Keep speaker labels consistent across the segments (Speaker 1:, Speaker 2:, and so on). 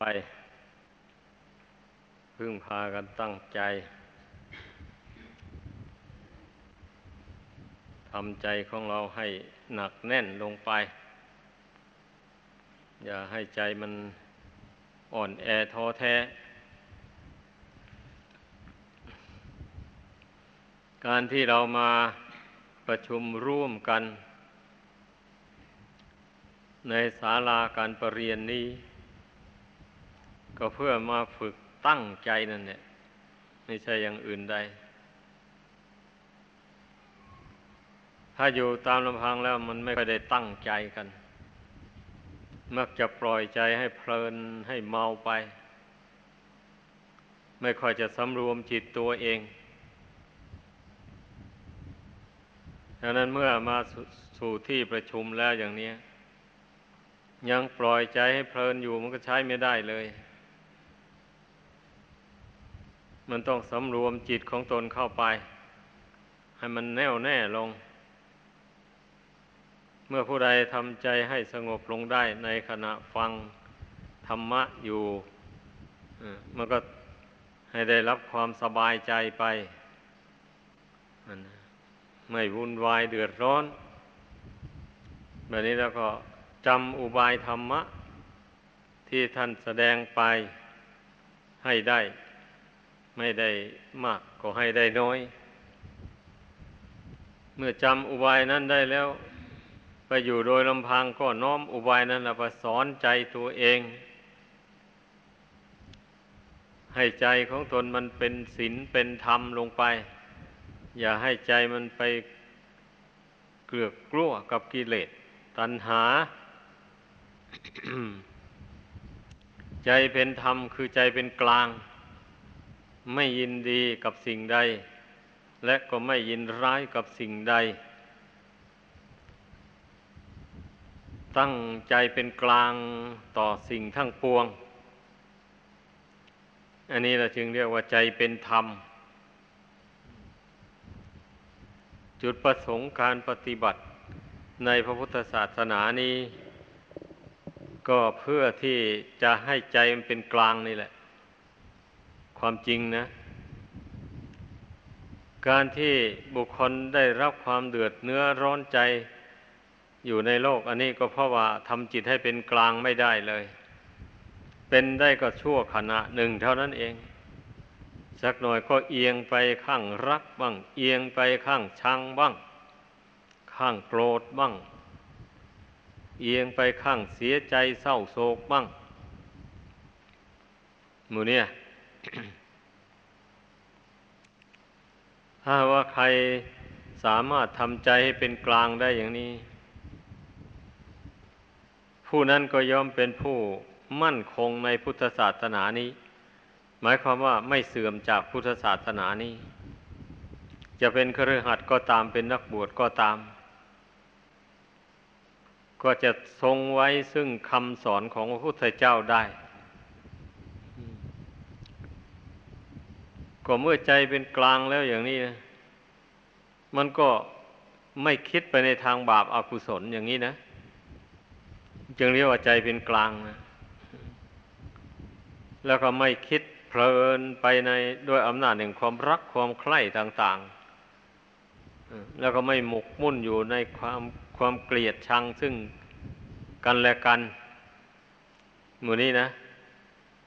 Speaker 1: ไป พึ่งพากันตั้งใจทำใจของเราให้หนักแน่นลงไป อย่าให้ใจมันอ่อนแอท้อแท้ การที่เรามาประชุมร่วมกัน ในศาลาการประเรียนนี้ ก็เพื่อมาฝึกตั้งใจนั่นแหละไม่ใช่อย่างอื่นใด ถ้าอยู่ตามลำพังแล้วมันไม่ค่อยได้ตั้งใจกัน มักจะปล่อยใจให้เพลินให้เมาไป ไม่ค่อยจะสำรวมจิตตัวเองดังนั้นเมื่อมาสสู่ที่ประชุมแล้วอย่างนี้ ยังปล่อยใจให้เพลินอยู่มันก็ใช้ไม่ได้เลย มันต้องสำรวมจิตของตนเข้าไป ให้มันแน่วแน่ลง เมื่อผู้ใดทำใจให้สงบลงได้ในขณะฟังธรรมะอยู่มันก็ให้ได้รับความสบายใจไปไม่วุ่นวายเดือดร้อน แบบนี้แล้วก็จำอุบายธรรมะ ที่ท่านแสดงไปให้ได้ ไม่ได้มากก็ให้ได้น้อย เมื่อจำอุบายนั้นได้แล้ว ไปอยู่โดยลำพังก็น้อมอุบายนั้นไปสอนใจตัวเอง ให้ใจของตนมันเป็นศีลเป็นธรรมลงไป อย่าให้ใจมันไปเกลือกกลัวกับกิเลสตัณหา ใจเป็นธรรมคือใจเป็นกลาง ไม่ยินดีกับสิ่งใด และก็ไม่ยินร้ายกับสิ่งใด ตั้งใจเป็นกลางต่อสิ่งทั้งปวง อันนี้เราจึงเรียกว่าใจเป็นธรรม จุดประสงค์การปฏิบัติในพระพุทธศาสนานี้ ก็เพื่อที่จะให้ใจมันเป็นกลางนี่แหละ ความจริงนะ การที่บุคคลได้รับความเดือดเนื้อร้อนใจอยู่ในโลก อันนี้ก็เพราะว่าทำจิตให้เป็นกลางไม่ได้เลย เป็นได้ก็ชั่วขณะหนึ่งเท่านั้นเองสักหน่อยก็เอียงไปข้างรักบ้าง เอียงไปข้างชังบ้าง ข้างโกรธบ้าง เอียงไปข้างเสียใจเศร้าโศกบ้าง หมูเนี่ย ถ้าว่าใครสามารถทำใจให้เป็นกลางได้อย่างนี้ ผู้นั้นก็ย่อมเป็นผู้มั่นคงในพุทธศาสนานี้ หมายความว่าไม่เสื่อมจากพุทธศาสนานี้ จะเป็นครือขัดก็ตามเป็นนักบวชก็ตาม ก็จะทรงไว้ซึ่งคำสอนของพระพุทธเจ้าได้ ก็เมื่อใจเป็นกลางแล้วอย่างนี้นะมันก็ไม่คิดไปในทางบาปอากุศลอย่างนี้นะ จึงเรียกว่าใจเป็นกลางนะแล้วก็ไม่คิดเพลินไปในด้วยอำนาจแห่งความรักความใคร่ต่างๆ แล้วก็ไม่หมกมุ่นอยู่ในความความเกลียดชังซึ่งกันและกันหมู่นี้นะ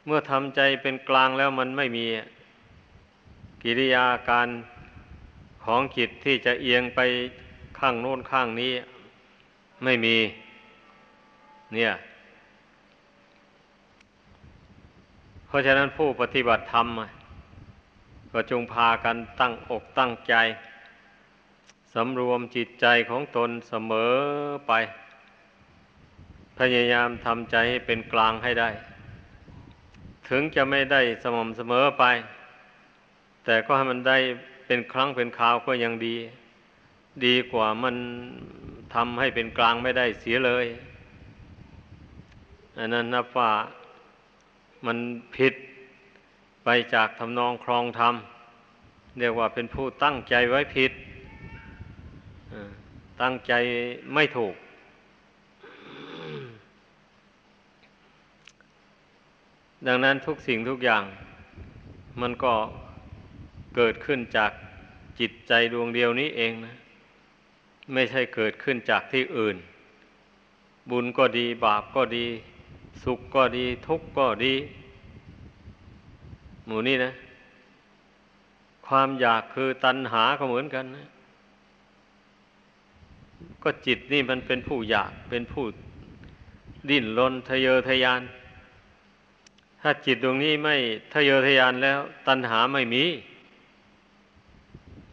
Speaker 1: เมื่อทำใจเป็นกลางแล้วมันไม่มี กิริยาการของจิตที่จะเอียงไปข้างโน้นข้างนี้ไม่มี เนี่ย เพราะฉะนั้นผู้ปฏิบัติธรรม ก็จงพากันตั้งอกตั้งใจสำรวมจิตใจของตนเสมอไป พยายามทำใจให้เป็นกลางให้ได้ ถึงจะไม่ได้สม่ำเสมอไป แต่ก็ให้มันได้เป็นครั้งเป็นคราวก็ยังดี ดีกว่ามันทำให้เป็นกลางไม่ได้เสียเลย อันนั้นนับว่ามันผิดไปจากทำนองครองธรรมเรียกว่าเป็นผู้ตั้งใจไว้ผิดตั้งใจไม่ถูก ดังนั้นทุกสิ่งทุกอย่าง มันก็ เกิดขึ้นจากจิตใจดวงเดียวนี้เองนะ ไม่ใช่เกิดขึ้นจากที่อื่น บุญก็ดีบาปก็ดี สุขก็ดี ทุกข์ก็ดี หมู่นี้นะ ความอยากคือตัณหาก็เหมือนกันนะ ก็จิตนี่มันเป็นผู้อยากเป็นผู้ดิ้นรนทะเยอทะยาน ถ้าจิตดวงนี้ไม่ทะเยอทะยานแล้ว ตัณหาไม่มี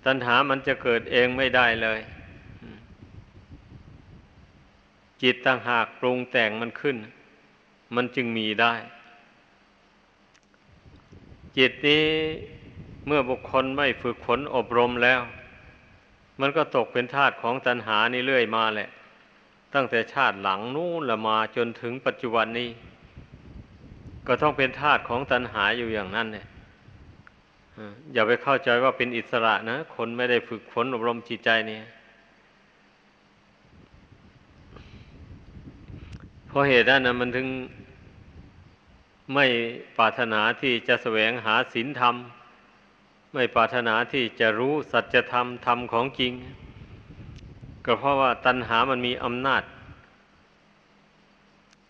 Speaker 1: ตัณหามันจะเกิดเองไม่ได้เลย จิตต่างหากปรุงแต่งมันขึ้น มันจึงมีได้ จิตนี้เมื่อบุคคลไม่ฝึกฝนอบรมแล้ว มันก็ตกเป็นทาสของตัณหานี่เรื่อยมาแหละ ตั้งแต่ชาติหลังนู้นละมาจนถึงปัจจุบันนี้ ก็ต้องเป็นทาสของตัณหาอยู่อย่างนั้นเนี่ย อย่าไปเข้าใจว่าเป็นอิสระนะ คนไม่ได้ฝึกฝนอบรมจิตใจเนี่ยเพราะเหตุนั้นนะมันถึงไม่ปรารถนาที่จะแสวงหาศีลธรรม ไม่ปรารถนาที่จะรู้สัจธรรมธรรมของจริง ก็เพราะว่าตัณหามันมีอำนาจ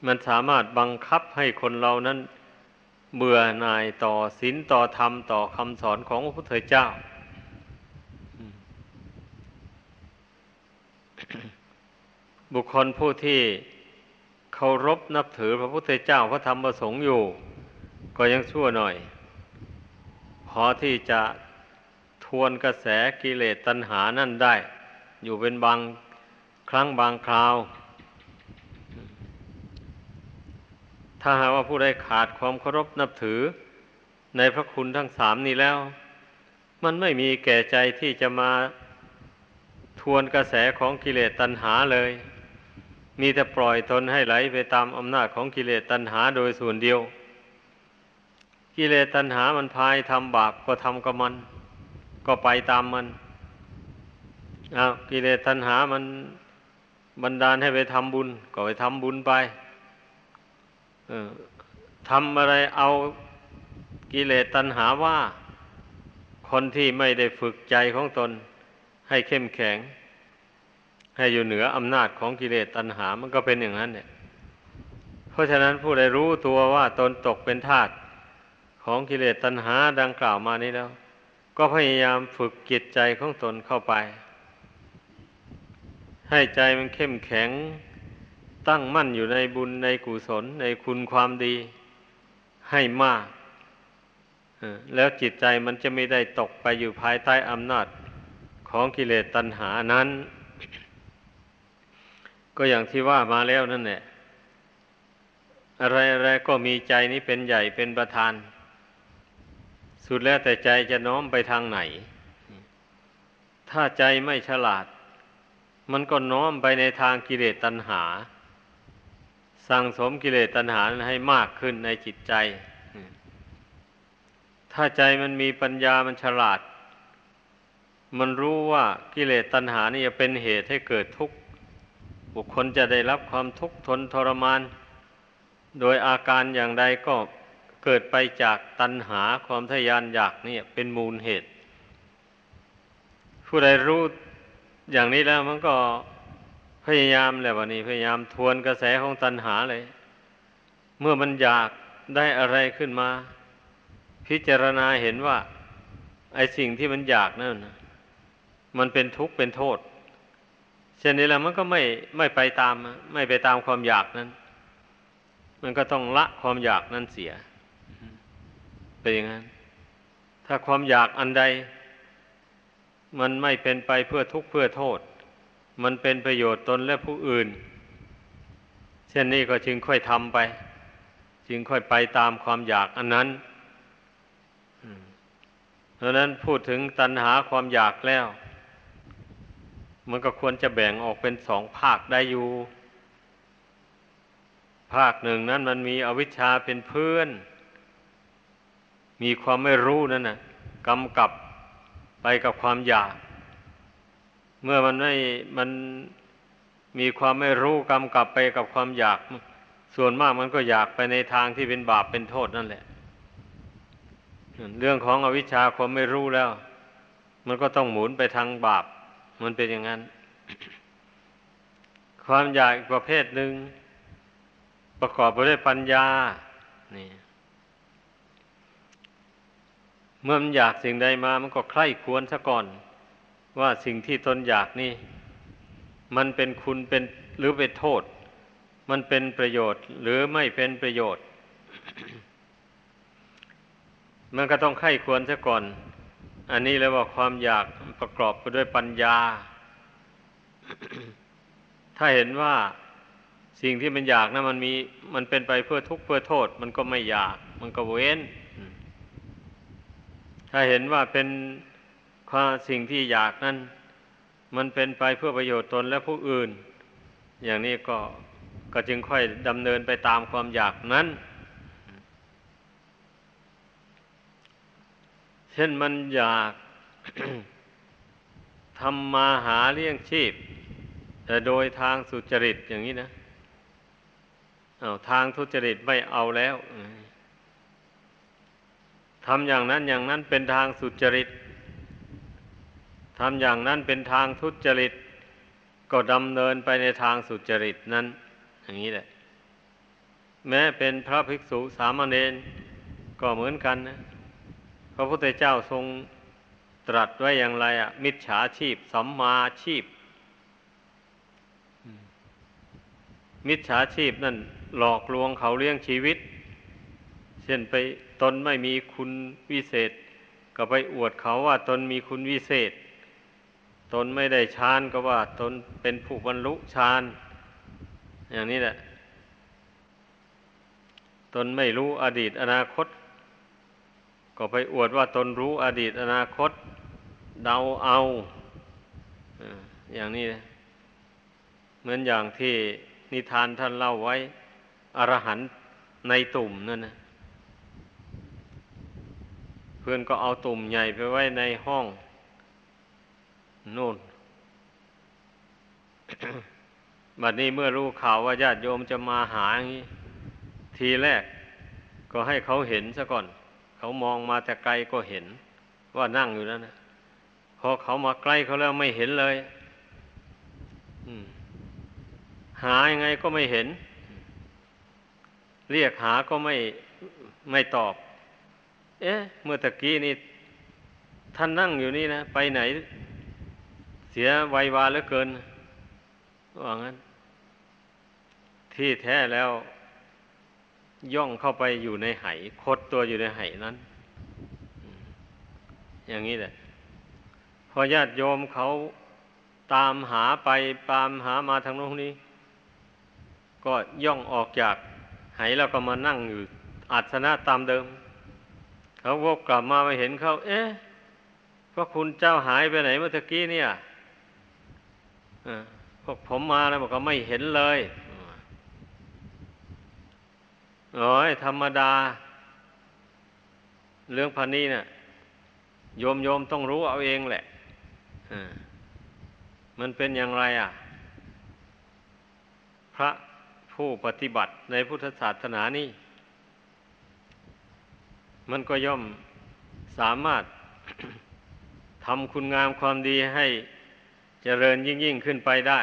Speaker 1: มันสามารถบังคับให้คนเรานั้น เบื่อหน่ายต่อศีลต่อธรรมต่อคำสอนของพระพุทธเจ้า บุคคลผู้ที่เคารพนับถือพระพุทธเจ้าพระธรรมประสงค์อยู่ ก็ยังชั่วหน่อย พอที่จะทวนกระแสกิเลสตัณหานั่นได้ อยู่เป็นบางครั้งบางคราว ถ้าหากว่าผู้ใดขาดความเคารพนับถือ ในพระคุณทั้งสามนี้แล้ว มันไม่มีแก่ใจที่จะมาทวนกระแสของกิเลสตัณหาเลย มีแต่ปล่อยตนให้ไหลไปตามอำนาจของกิเลสตัณหาโดยส่วนเดียว กิเลสตัณหามันพายทำบาปก็ทำกับมัน ก็ไปตามมันอากิเลสตัณหามันบันดาลให้ไปทำบุญ ก็ไปทำบุญไป ทำอะไรเอากิเลสตัณหาว่า คนที่ไม่ได้ฝึกใจของตน ให้เข้มแข็ง ให้อยู่เหนืออำนาจของกิเลสตัณหา มันก็เป็นอย่างนั้นเนี่ย เพราะฉะนั้นผู้ใดรู้ตัวว่าตนตกเป็นทาสของกิเลสตัณหาดังกล่าวมานี้แล้ว ก็พยายามฝึกจิตใจของตนเข้าไป ให้ใจมันเข้มแข็ง ตั้งมั่นอยู่ในบุญในกุศลในคุณความดีให้มาก แล้วจิตใจมันจะไม่ได้ตกไปอยู่ภายใต้อำนาจของกิเลสตัณหานั้น ก็อย่างที่ว่ามาแล้วนั่นแหละอะไรอะไรก็มีใจนี้เป็นใหญ่เป็นประธาน สุดแล้วแต่ใจจะน้อมไปทางไหน ถ้าใจไม่ฉลาด มันก็น้อมไปในทางกิเลสตัณหา สั่งสมกิเลสตัณหาให้มากขึ้นในจิตใจ ถ้าใจมันมีปัญญามันฉลาด มันรู้ว่ากิเลสตัณหานี่จะเป็นเหตุให้เกิดทุกข์ บุคคลจะได้รับความทุกข์ทนทรมาน โดยอาการอย่างใดก็เกิดไปจากตัณหาความทยานอยากนี่เป็นมูลเหตุ ผู้ใดรู้อย่างนี้แล้วมันก็ พยายามแหละวันนี้พยายามทวนกระแสของตัณหาเลย เมื่อมันอยากได้อะไรขึ้นมา พิจารณาเห็นว่า ไอสิ่งที่มันอยากนั่นมันเป็นทุกข์เป็นโทษ เช่นนี้แล้วมันก็ไม่ไม่ไปตาม ไม่ไปตามความอยากนั้น มันก็ต้องละความอยากนั้นเสียเป็นอย่างนั้น ถ้าความอยากอันใด มันไม่เป็นไปเพื่อทุกข์เพื่อโทษ มันเป็นประโยชน์ตนและผู้อื่น เช่นนี้ก็จึงค่อยทำไป จึงค่อยไปตามความอยากอันนั้นเพราะนั้นพูดถึงตัณหาความอยากแล้ว มันก็ควรจะแบ่งออกเป็นสองภาคได้อยู่ ภาคหนึ่งนั้นมันมีอวิชชาเป็นเพื่อน มีความไม่รู้นั่นนะกำกับไปกับความอยาก เมื่อมันไม่มันมีความไม่รู้กำกับไปกับความอยาก ส่วนมากมันก็อยากไปในทางที่เป็นบาปเป็นโทษนั่นแหละ เรื่องของอวิชชาความไม่รู้แล้ว มันก็ต้องหมุนไปทางบาป มันเป็นอย่างนั้น ความอยากอีกประเภทหนึ่ง ประกอบไปด้วยปัญญานี่เมื่อมันอยากสิ่งใดมามันก็ใคร่ควรซะก่อน ว่าสิ่งที่ตนอยากนี่ มันเป็นคุณเป็นหรือเป็นโทษ มันเป็นประโยชน์ หรือไม่เป็นประโยชน์ มันก็ต้องไข้ควรซะก่อน อันนี้เลยว่าความอยากประกอบไปด้วยปัญญา ถ้าเห็นว่าสิ่งที่มันอยากนะมันมีมันเป็นไปเพื่อทุกข์เพื่อโทษ มันก็ไม่อยาก มันก็เว้น ถ้าเห็นว่าเป็นาสิ่งที่อยากนั้น มันเป็นไปเพื่อประโยชน์ตนและผู้อื่น อย่างนี้ก็ก็จึงค่อยดำเนินไปตามความอยากนั้น เช่นมันอยากทำมาหาเลี้ยงชีพ แต่โดยทางสุจริตอย่างนี้นะอาทางทุจริตไม่เอาแล้วทำอย่างนั้นอย่างนั้นเป็นทางสุจริต ทำอย่างนั้นเป็นทางทุจริต ก็ดำเนินไปในทางสุจริตนั้น อย่างนี้แหละ แม้เป็นพระภิกษุสามเณรก็เหมือนกันนะพระพุทธเจ้าทรงตรัสไว้อย่างไรอะมิจฉาชีพสัมมาชีพ มิจฉาชีพนั่นหลอกลวงเขาเลี้ยงชีวิต เช่นไปตนไม่มีคุณวิเศษ ก็ไปอวดเขาว่าตนมีคุณวิเศษ ตนไม่ได้ฌานก็ว่า ตนเป็นผู้บรรลุฌานอย่างนี้แหละ ตนไม่รู้อดีตอนาคต ก็ไปอวดว่าตนรู้อดีตอนาคต เดาเอาอย่างนี้เหมือนอย่างที่นิทานท่านเล่าไว้ อรหันในตุ่มนั่นนะเพื่อนก็เอาตุ่มใหญ่ไปไว้ในห้อง นู่น บัดนี้เมื่อรู้ข่าวว่าญาติโยมจะมาหาอย่างนี้ ทีแรกก็ให้เขาเห็นซะก่อน เขามองมาแต่ไกลก็เห็น ว่านั่งอยู่แล้วนะพอเขามาใกล้เขาแล้วไม่เห็นเลยหายังไงก็ไม่เห็น เรียกหาก็ไม่ไม่ตอบ เอ๊ะ เมื่อตะกี้นี่ท่านนั่งอยู่นี่นะ ไปไหน เสียวัยวาเหลือเกินว่างั้น ที่แท้แล้ว ย่องเข้าไปอยู่ในไหคดตัวอยู่ในไหนั้น อย่างนี้แหละ พอญาติโยมเขาตามหาไปตามหามาทางโน้นนี้ ก็ย่องออกจากไหแล้วก็มานั่งอยู่อัศนะตามเดิม เขาวกกลับมามาเห็นเขา เอ๊ะพระคุณเจ้าหายไปไหนเมื่อกี้เนี่ย พวกผมมาแล้วบอกก็ไม่เห็นเลยโอ้ยธรรมดา เรื่องพันนี้เนะ่ยโยมโยมต้องรู้เอาเองแหละมันเป็นอย่างไรอะ พระผู้ปฏิบัติในพุทธศาสนานี่ มันก็ย่อมสามารถทำคุณงามความดีให้ เจริญยิ่งยิ่งขึ้นไปได้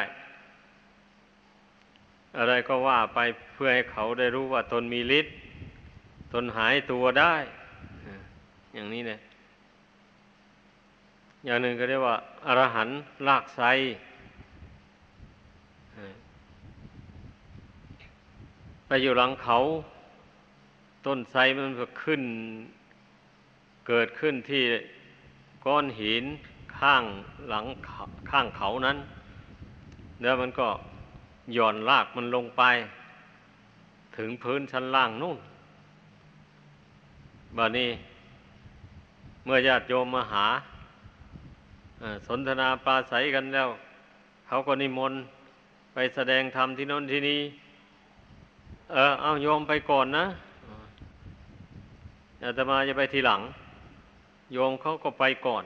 Speaker 1: อะไรก็ว่าไปเพื่อให้เขาได้รู้ว่าตนมีฤทธิ์ตนหายตัวได้ อย่างนี้เนี่ยอย่างหนึ่งก็เรียกว่าอรหันต์ลากไซไปอยู่หลังเขา ต้นไทรมันก็ขึ้น เกิดขึ้นที่ก้อนหิน ข้างหลังข้างเขานั้นแล้วมันก็หย่อนลากมันลงไป ถึงพื้นชั้นล่างนู่นบานี้ เมื่อญาติโยมมาหาสนทนาปราศัยกันแล้ว เขาก็นิมนต์ไปแสดงธรรมที่โน้นที่นี้ เออเอาโยมไปก่อนนะอาตมาจะไปทีหลัง โยมเขาก็ไปก่อน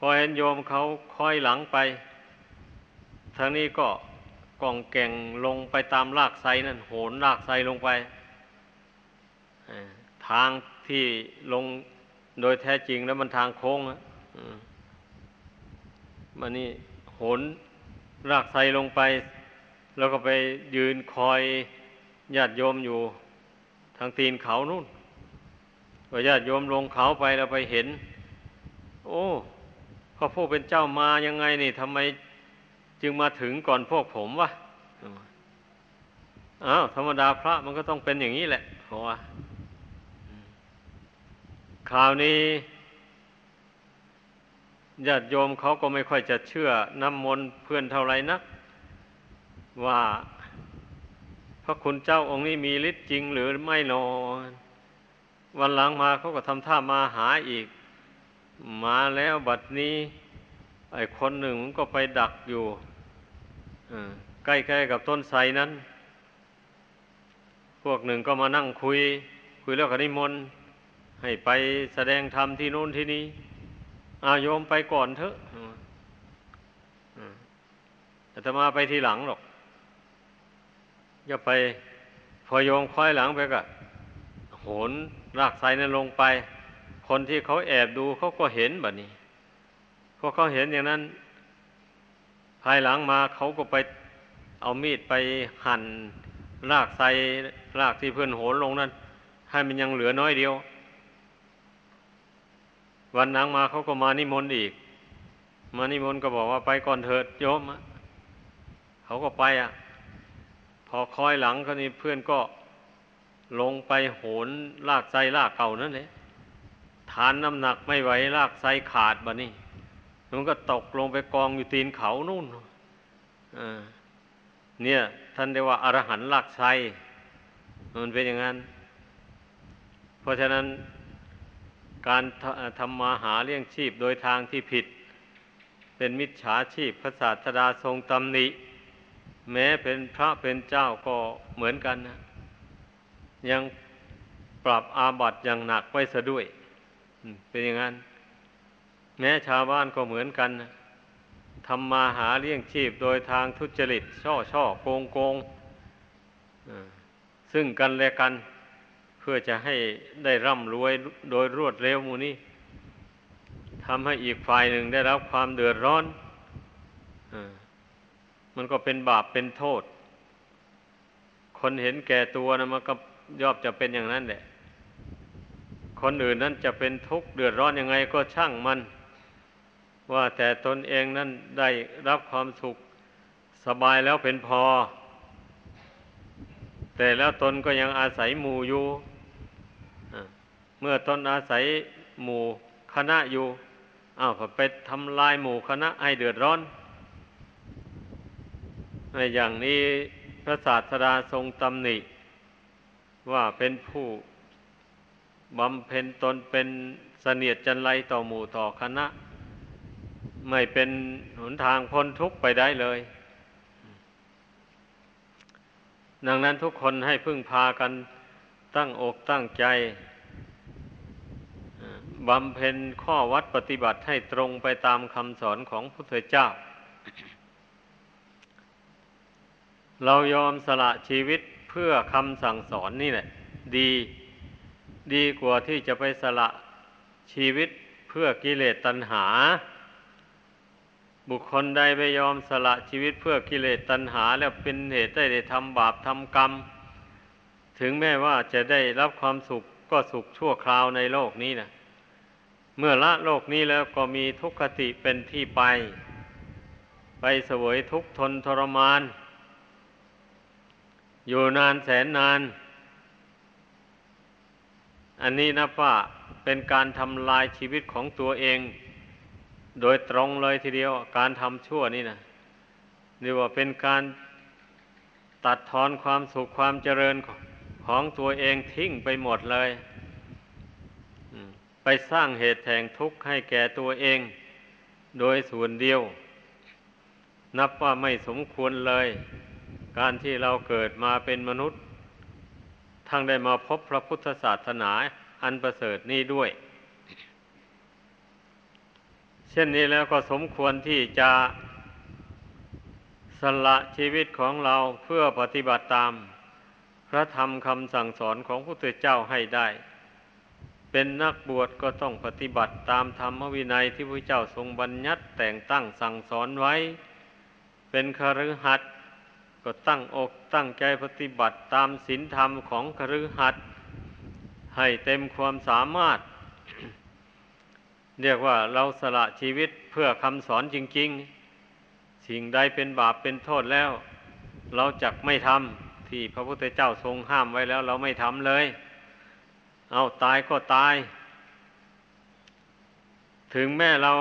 Speaker 1: พอเห็นโยมเขาคอยหลังไป ทางนี้ก็กองแก่งลงไปตามรากไทรนั่นโหนรากไทรลงไป ทางที่ลงโดยแท้จริงแล้วมันทางโค้งมันนี่โหนรากไทรลงไป แล้วก็ไปยืนคอยญาติโยมอยู่ทางตีนเขานู่นพอญาติโยมลงเขาไปแล้วไปเห็น โอ้ พระผู้เป็นเจ้ามายังไงนี่ทำไมจึงมาถึงก่อนพวกผมวะอ้าวธรรมดาพระมันก็ต้องเป็นอย่างนี้แหละเพราะว่าคราวนี้ญาติโยมเขาก็ไม่ค่อยจะเชื่อน้ำมนต์เพื่อนเท่าไรนัก ว่าพระคุณเจ้าองค์นี้มีฤทธิ์จริงหรือไม่นอนวันหลังมาเขาก็ทำท่ามาหาอีก มาแล้วบัดนี้ ไอ้คนหนึ่งมันก็ไปดักอยู่ใกล้ๆกับต้นไทรนั้น พวกหนึ่งก็มานั่งคุย คุยแล้วก็นิมนต์ให้ไปแสดงธรรมที่นู่นที่นี้อาโยมไปก่อนเถอะแต่จะมาไปทีหลังหรอกอย่าไปพอโยมค่อยหลังไปก็โหนรากไทรนั้นลงไป คนที่เขาแอบดูเขาก็เห็นแบบนี้พอเขาเห็นอย่างนั้น ภายหลังมาเขาก็ไปเอามีดไปหั่นรากไทรรากที่เพื่อนโหนลงนั้น ให้มันยังเหลือน้อยเดียว วันนังมาเขาก็มานิมนต์อีก มานิมนต์ก็บอกว่าไปก่อนเถิดโยมเขาก็ไปอะ พอคอยหลังก็นี่เพื่อนก็ลงไปโหนลากไซลากเก่านั่นแหละานน้ำหนักไม่ไหวลากไซขาดบะนี่มันก็ตกลงไปกองอยู่ตีนเขานู่นเนี่ย ท่านเรียกว่าอรหันลากไซมันเป็นอย่างนั้น เพราะฉะนั้นการทำมาหาเลี้ยงชีพโดยทางที่ผิด เป็นมิจฉาชีพพระศาสดาทรงตำหนิ แม้เป็นพระเป็นเจ้าก็เหมือนกันนะยังปรับอาบัติอย่างหนักไว้ซะด้วย เป็นอย่างนั้น แม้ชาวบ้านก็เหมือนกันทำมาหาเลี้ยงชีพโดยทางทุจริต ช่อช่อโกงโกงซึ่งกันและกัน เพื่อจะให้ได้ร่ำรวยโดยรวดเร็วมูนี้ทำให้อีกฝ่ายหนึ่งได้รับความเดือดร้อนอมันก็เป็นบาปเป็นโทษ คนเห็นแก่ตัวนะมันก็ย่อมจะเป็นอย่างนั้นแหละ คนอื่นนั้นจะเป็นทุกข์เดือดร้อนยังไงก็ช่างมัน ว่าแต่ตนเองนั้นได้รับความสุขสบายแล้วเป็นพอ แต่แล้วตนก็ยังอาศัยหมู่อยู่เมื่อตนอาศัยหมู่คณะอยู่อ้าวไปทำลายหมู่คณะให้เดือดร้อนในอย่างนี้พระศาสดาทรงตำหนิ ว่าเป็นผู้ บำเพ็ญตนเป็นเสนียดจันไรต่อหมู่ต่อคณะ ไม่เป็นหนทางพ้นทุกข์ไปได้เลย ดังนั้นทุกคนให้พึ่งพากันตั้งอกตั้งใจบำเพ็ญข้อวัดปฏิบัติให้ตรงไปตามคำสอนของพุทธเจ้า เรายอมสละชีวิตเพื่อคำสั่งสอนนี่แหละ ดี ดีกว่าที่จะไปสละชีวิตเพื่อกิเลสตัณหา บุคคลใดไปยอมสละชีวิตเพื่อกิเลสตัณหา แล้วเป็นเหตุได้ได้ทำบาปทำกรรม ถึงแม้ว่าจะได้รับความสุขก็สุขชั่วคราวในโลกนี้นะเมื่อละโลกนี้แล้วก็มีทุกขติเป็นที่ไป ไปเสวยทุกทนทรมาน อยู่นานแสนนาน อันนี้นะว่าเป็นการทำลายชีวิตของตัวเอง โดยตรงเลยทีเดียวการทำชั่วนี่นะเรียกว่าเป็นการตัดทอนความสุขความเจริญของตัวเองทิ้งไปหมดเลยไปสร้างเหตุแห่งทุกข์ให้แก่ตัวเอง โดยส่วนเดียว นับว่าไม่สมควรเลย การที่เราเกิดมาเป็นมนุษย์ ทั้งได้มาพบพระพุทธศาสนาอันประเสริฐนี้ด้วย เช่นนี้แล้วก็สมควรที่จะสละชีวิตของเราเพื่อปฏิบัติตาม พระธรรมคำสั่งสอนของพระพุทธเจ้าให้ได้ เป็นนักบวชก็ต้องปฏิบัติตามธรรมวินัยที่พระเจ้าทรงบัญญัติแต่งตั้งสั่งสอนไว้ เป็นคฤหัสถ์ ก็ตั้งอกตั้งใจปฏิบัติตามศีลธรรมของคฤหัสถ์ให้เต็มความสามารถ เรียกว่าเราสละชีวิตเพื่อคำสอนจริง ๆ สิ่งใดเป็นบาปเป็นโทษแล้ว เราจักไม่ทำที่พระพุทธเจ้าทรงห้ามไว้แล้ว เราไม่ทำเลย เอาตายก็ตาย ถึงแม้เรา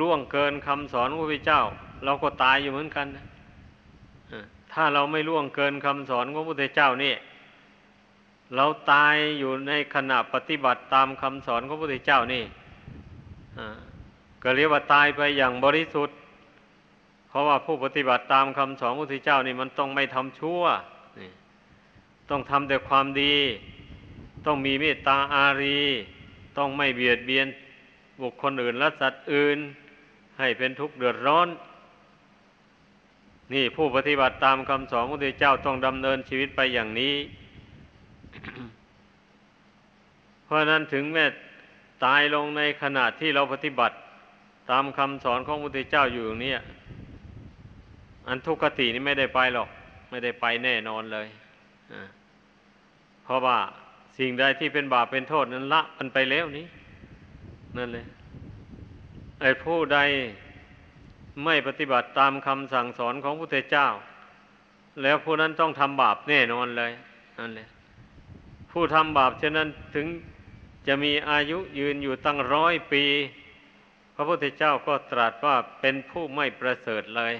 Speaker 1: ล่วงเกินคำสอนพระพุทธเจ้า เราก็ตายอยู่เหมือนกันนะ ถ้าเราไม่ล่วงเกินคำสอนของพระพุทธเจ้านี่ เราตายอยู่ในขณะปฏิบัติตามคำสอนของพระพุทธเจ้านี่ก็เรียกว่าตายไปอย่างบริสุทธิ์ เพราะว่าผู้ปฏิบัติตามคำสอนพระพุทธเจ้านี่มันต้องไม่ทำชั่ว ต้องทำแต่ความดี ต้องมีเมตตาอารี ต้องไม่เบียดเบียนบุคคลอื่นและสัตว์อื่น ให้เป็นทุกข์เดือดร้อน นี่ผู้ปฏิบัติตามคำสอนพระพุทธเจ้าต้องดำเนินชีวิตไปอย่างนี้ เพราะนั้นถึงแม้ตายลงในขณะที่เราปฏิบัติตามคำสอนของพระพุทธเจ้าอยู่อย่างนี้อันทุกขตินี่ไม่ได้ไปหรอก ไม่ได้ไปแน่นอนเลยเพราะว่าสิ่งใดที่เป็นบาปเป็นโทษนั้นละมันไปแล้วนี้ นั่นเลยไอ้ผู้ใด ไม่ปฏิบัติตามคำสั่งสอนของพระพุทธเจ้า แล้วผู้นั้นต้องทำบาปแน่นอนเลยนั่นเลยผู้ทำบาปเช่นนั้นถึงจะมีอายุยืนอยู่ตั้งร้อยปี พระพุทธเจ้าก็ตรัสว่าเป็นผู้ไม่ประเสริฐเลย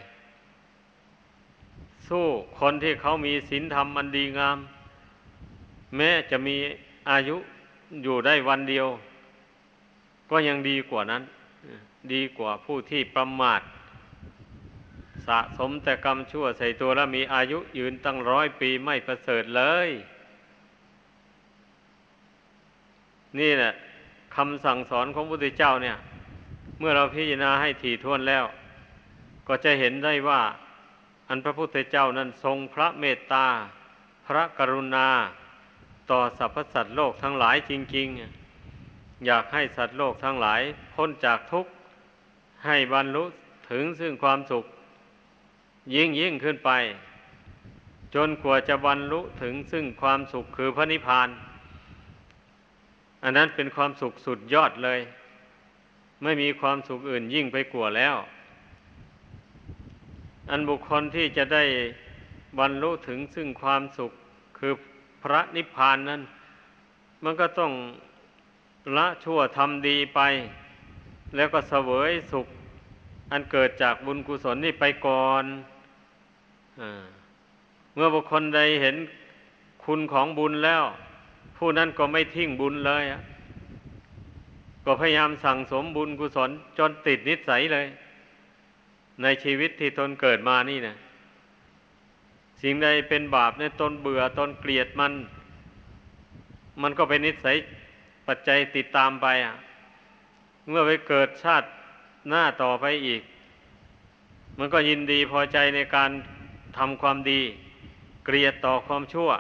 Speaker 1: สู้คนที่เขามีศีลธรรมอันดีงาม แม้จะมีอายุอยู่ได้วันเดียว ก็ยังดีกว่านั้น ดีกว่าผู้ที่ประมาทะสมแต่กรรมชั่วใส่ตัวแล้วมีอายุยืนตั้งร้อยปีไม่ประเสริฐเลย นี่แหละคำสั่งสอนของพระพุทธเจ้าเนี่ย เมื่อเราพิจารณาให้ถี่ถ้วนแล้ว ก็จะเห็นได้ว่า อันพระพุทธเจ้านั้นทรงพระเมตตา พระกรุณา ต่อสรรพสัตว์โลกทั้งหลายจริง ๆ อยากให้สัตว์โลกทั้งหลายพ้นจากทุกข์ให้บรรลุถึงซึ่งความสุข ยิ่งยิ่งขึ้นไป จนกว่าจะบรรลุถึงซึ่งความสุขคือพระนิพพาน อันนั้นเป็นความสุขสุดยอดเลย ไม่มีความสุขอื่นยิ่งไปกว่าแล้ว อันบุคคลที่จะได้บรรลุถึงซึ่งความสุขคือพระนิพพานนั้น มันก็ต้องละชั่วทำดีไป แล้วก็เสวยสุข อันเกิดจากบุญกุศลนี่ไปก่อนอเมื่อบุคคลใดเห็นคุณของบุญแล้ว ผู้นั้นก็ไม่ทิ้งบุญเลยก็พยายามสั่งสมบุญกุศลจนติดนิสัยเลย ในชีวิตที่ตนเกิดมานี่นะสิ่งใดเป็นบาปเนี่ยตนเบื่อตนเกลียดมัน มันก็เป็นนิสัยปัจจัยติดตามไปอะ เมื่อไปเกิดชาติ หน้าต่อไปอีก มันก็ยินดีพอใจในการทำความดี เกลียดต่อความชั่ว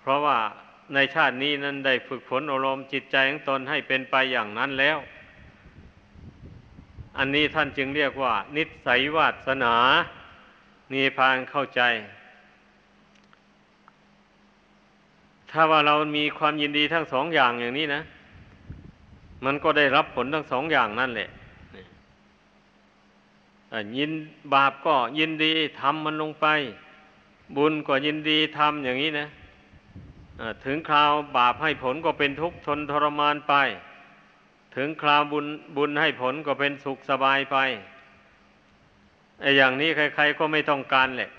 Speaker 1: เพราะว่าในชาตินี้นั้นได้ฝึกฝนอารมณ์จิตใจของตนให้เป็นไปอย่างนั้นแล้ว อันนี้ท่านจึงเรียกว่า นิสัยวาสนา นี่พางเข้าใจ ถ้าว่าเรามีความยินดีทั้งสองอย่างอย่างนี้นะ มันก็ได้รับผลทั้งสองอย่างนั่นแหละ ยินบาปก็ยินดีทำมันลงไป บุญก็ยินดีทำอย่างนี้นะถึงคราวบาปให้ผลก็เป็นทุกข์ทนทรมานไป ถึงคราวบุญบุญให้ผลก็เป็นสุขสบายไปไอ้อย่างนี้ใคร ๆ ก็ไม่ต้องการแหละ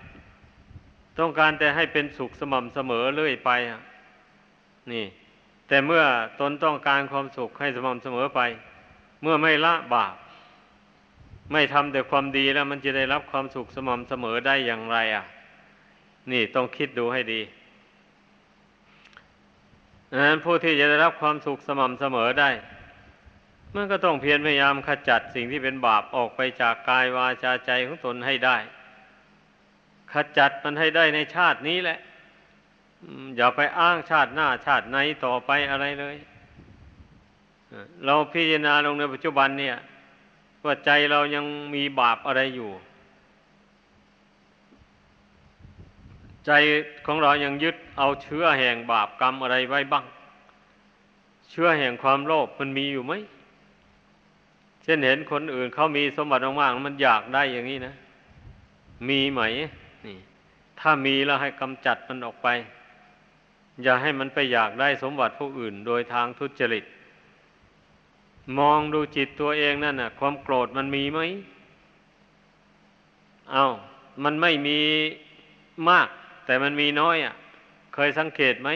Speaker 1: ต้องการแต่ให้เป็นสุขสม่ำเสมอเรื่อยไปนี่ แต่เมื่อตนต้องการความสุขให้สม่ำเสมอไป เมื่อไม่ละบาป ไม่ทำแต่ความดีแล้ว มันจะได้รับความสุขสม่ำเสมอได้อย่างไร อะ นี่ต้องคิดดูให้ดีดังนั้นผู้ที่จะได้รับความสุขสม่ำเสมอได้ มันก็ต้องเพียรพยายามขจัดสิ่งที่เป็นบาปออกไปจากกายวาจาใจของตนให้ได้ ขจัดมันให้ได้ในชาตินี้แหละอย่าไปอ้างชาติหน้าชาติไหนต่อไปอะไรเลย เราพิจารณาลงในปัจจุบันเนี่ย ว่าใจเรายังมีบาปอะไรอยู่ ใจของเรายังยึดเอาเชื้อแห่งบาปกรรมอะไรไว้บ้าง เชื้อแห่งความโลภมันมีอยู่ไหมเช่นเห็นคนอื่นเขามีสมบัติมากๆมันอยากได้อย่างนี้นะ มีไหมนี่ ถ้ามีแล้วให้กำจัดมันออกไป อย่าให้มันไปอยากได้สมบัติผู้อื่น โดยทางทุจริต มองดูจิตตัวเองนั่นน่ะ ความโกรธมันมีไหม เอามันไม่มีมาก แต่มันมีน้อยอะ เคยสังเกตไหม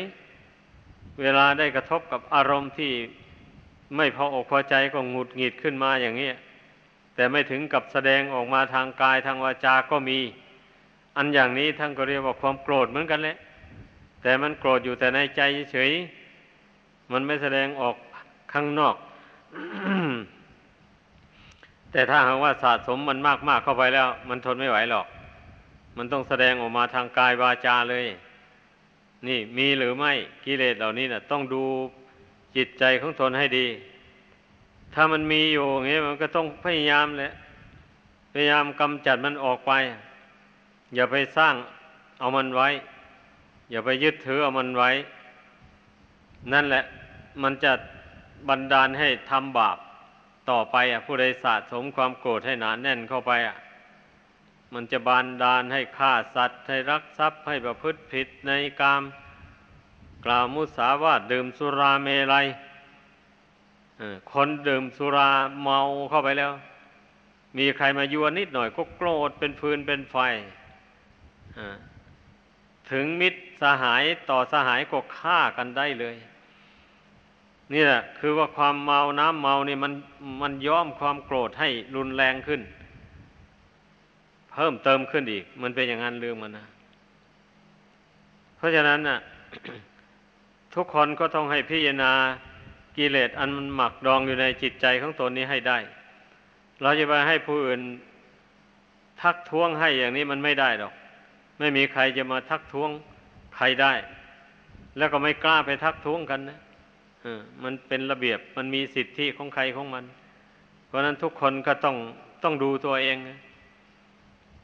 Speaker 1: เวลาได้กระทบกับอารมณ์ที่ไม่พออกพอใจก็หงุดหงิดขึ้นมาอย่างนี้แต่ไม่ถึงกับแสดงออกมาทางกายทางวาจาก็มี อันอย่างนี้ท่านก็เรียกว่าความโกรธเหมือนกันแหละ แต่มันโกรธอยู่แต่ในใจเฉยมันไม่แสดงออกข้างนอก แต่ถ้าหากว่าสะสมมันมากมากเข้าไปแล้ว มันทนไม่ไหวหรอก มันต้องแสดงออกมาทางกายวาจาเลย นี่มีหรือไม่กิเลสเหล่านี้นะ่ะ ต้องดูจิตใจของตนให้ดี ถ้ามันมีอยู่อย่างนี้มันก็ต้องพยายามแหละพยายามกำจัดมันออกไป อย่าไปสร้างเอามันไว้ อย่าไปยึดถือเอามันไว้ นั่นแหละ มันจะ บันดาลให้ทำบาปต่อไปอะผู้ใดสะสมความโกรธให้หนานแน่นเข้าไปอะมันจะบันดาลให้ฆ่าสัตว์ ให้รักทรัพย์ให้ประพฤติผิดในกาม กล่าวมุสาวาทดื่มสุราเมลัยคนดื่มสุราเมาเข้าไปแล้ว มีใครมายั่วนิดหน่อยก็โกรธเป็นฟืนเป็นไฟถึงมิตรสหายต่อสหายก็ฆ่ากันได้เลย นี่แหละคือว่าความเมาน้ำเมานี่มันมันย้อมความโกรธให้รุนแรงขึ้น เพิ่มเติมขึ้นอีก มันเป็นอย่างนั้นเรื่องมันนะเพราะฉะนั้นน่ะ ทุกคนก็ต้องให้พิจารณากิเลสอันมันหมักดองอยู่ในจิตใจของตนนี้ให้ได้ เราจะไปให้ผู้อื่นทักท้วงให้อย่างนี้มันไม่ได้หรอก ไม่มีใครจะมาทักท้วงใครได้ แล้วก็ไม่กล้าไปทักท้วงกันนะ มันเป็นระเบียบมันมีสิทธิของใครของมัน เพราะนั้นทุกคนก็ต้องต้องดูตัวเอง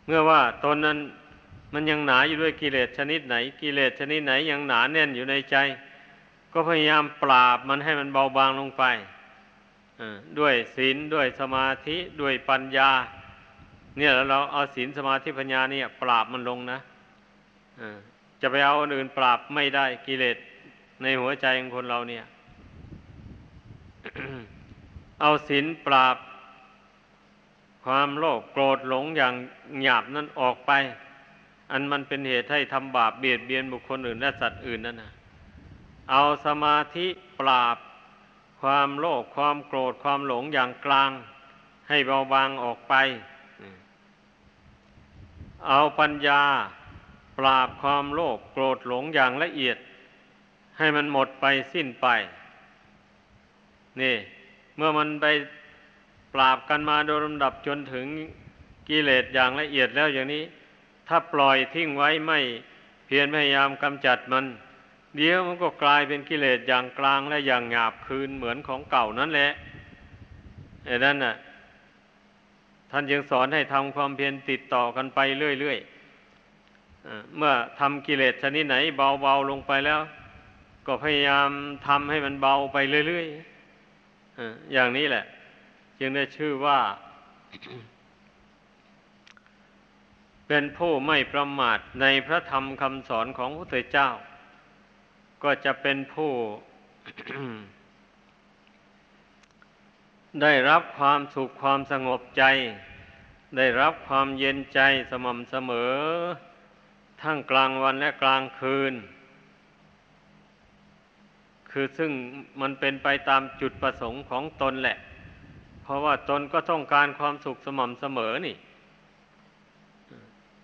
Speaker 1: เมื่อว่าตนนั้นมันยังหนาอยู่ด้วยกิเลสชนิดไหน กิเลสชนิดไหนยังหนาแน่นอยู่ในใจ ก็พยายามปราบมันให้มันเบาบางลงไปด้วยศีลด้วยสมาธิด้วยปัญญา เนี่ยเราเอาศีลสมาธิปัญญาเนี่ย ปราบมันลงนะจะไปเอาอื่นปราบไม่ได้กิเลสในหัวใจของคนเราเนี่ย เอาศีลปราบ ความโลภโกรธหลงอย่างหยาบนั้นออกไป อันมันเป็นเหตุให้ทำบาปเบียดเบียนบุคคลอื่นและสัตว์อื่นนั่นนะเอาสมาธิปราบ ความโลภความโกรธความหลงอย่างกลาง ให้เบาบางออกไป เอาปัญญาปราบความโลภโกรธหลงอย่างละเอียด ให้มันหมดไปสิ้นไป นี่ เมื่อมันไปปราบกันมาโดยลำดับจนถึงกิเลสอย่างละเอียดแล้วอย่างนี้ ถ้าปล่อยทิ้งไว้ไม่เพียรพยายามกำจัดมัน เดี๋ยวมันก็กลายเป็นกิเลสอย่างกลางและอย่างหยาบคืนเหมือนของเก่านั่นแหละไอ้นั่นน่ะ ท่านยังสอนให้ทำความเพียรติดต่อกันไปเรื่อยๆเมื่อทำกิเลสชนิดไหนเบาๆลงไปแล้ว ก็พยายามทำให้มันเบาไปเรื่อยๆ อย่างนี้แหละ จึงได้ชื่อว่า เป็นผู้ไม่ประมาทในพระธรรมคำสอนของพระพุทธเจ้า ก็จะเป็นผู้ ได้รับความสุขความสงบใจ ได้รับความเย็นใจสม่ำเสมอ ทั้งกลางวันและกลางคืน คือซึ่งมันเป็นไปตามจุดประสงค์ของตนแหละ เพราะว่าตนก็ต้องการความสุขสม่ำเสมอนี่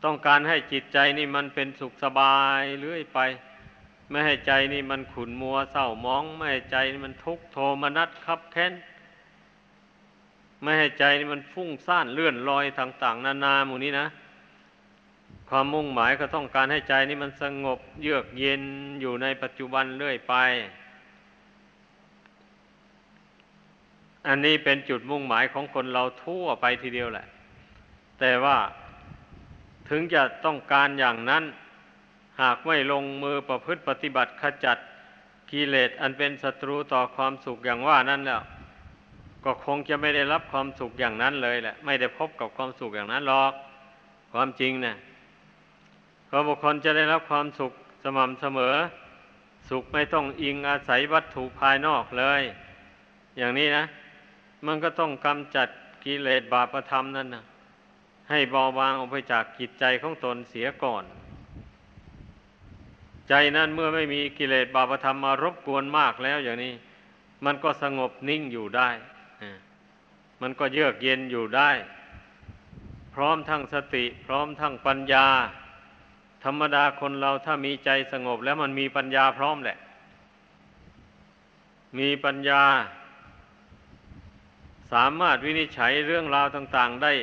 Speaker 1: ต้องการให้จิตใจนี่มันเป็นสุขสบายเรื่อยไป ไม่ให้ใจนี่มันขุนมัวเศร้ามอง ไม่ให้ใจมันทุกโทมนัสคับแค้น ไม่ให้ใจนี่มันฟุ้งซ่านเลื่อนลอยต่าง ๆ นานาหมู่นี้นะ ความมุ่งหมายก็ต้องการให้ใจนี้มันสงบเยือกเย็นอยู่ในปัจจุบันเรื่อยไป อันนี้เป็นจุดมุ่งหมายของคนเราทั่วไปทีเดียวแหละ แต่ว่าถึงจะต้องการอย่างนั้น หากไม่ลงมือประพฤติปฏิบัติขจัดกิเลสอันเป็นศัตรูต่อความสุขอย่างว่านั้นแล้วก็คงจะไม่ได้รับความสุขอย่างนั้นเลยแหละ ไม่ได้พบกับความสุขอย่างนั้นหรอกความจริงเนะี่ยก็บุคคลจะได้รับความสุขสม่ำเสมอ สุขไม่ต้องอิงอาศัยวัตถุภายนอกเลย อย่างนี้นะ มันก็ต้องกำจัดกิเลสบาปธรรมนั่นนะให้เบาบางออกไปจากจิตใจของตนเสียก่อน ใจนั่นเมื่อไม่มีกิเลสบาปธรรมมารบกวนมากแล้วอย่างนี้ มันก็สงบนิ่งอยู่ได้มันก็เยือกเย็นอยู่ได้ พร้อมทั้งสติ พร้อมทั้งปัญญา ธรรมดาคนเราถ้ามีใจสงบแล้วมันมีปัญญาพร้อมแหละ มีปัญญา สามารถวินิจฉัยเรื่องราวต่าง ๆ ได้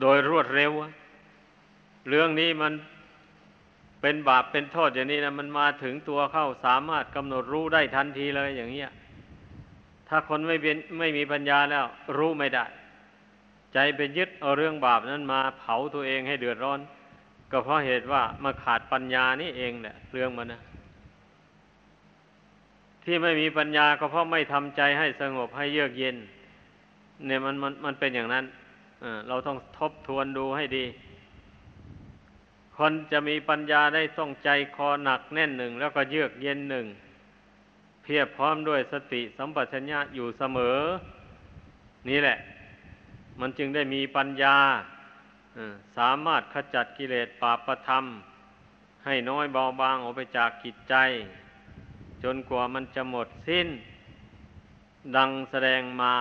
Speaker 1: โดยรวดเร็ว เรื่องนี้มันเป็นบาปเป็นโทษอย่างนี้นะมันมาถึงตัวเข้าสามารถกำหนดรู้ได้ทันทีเลยอย่างเงี้ย ถ้าคนไม่เป็นไม่มีปัญญาแล้ว รู้ไม่ได้ ใจไปยึดเอาเรื่องบาปนั้นมาเผาตัวเองให้เดือดร้อน ก็เพราะเหตุว่ามาขาดปัญญานี่เองแหละเรื่องมันนะที่ไม่มีปัญญาก็เพราะไม่ทำใจให้สงบให้เยือกเย็น เนี่ยมันมันมันเป็นอย่างนั้นเราต้องทบทวนดูให้ดี คนจะมีปัญญาได้ต้องใจคอหนักแน่นหนึ่ง แล้วก็เยือกเย็นหนึ่ง เพียบพร้อมด้วยสติสัมปชัญญะอยู่เสมอ นี่แหละ มันจึงได้มีปัญญาสามารถขจัดกิเลสปาประธรรม ให้น้อยเบาบางออกไปจากกิจใจ จนกว่ามันจะหมดสิ้น ดังแสดงมา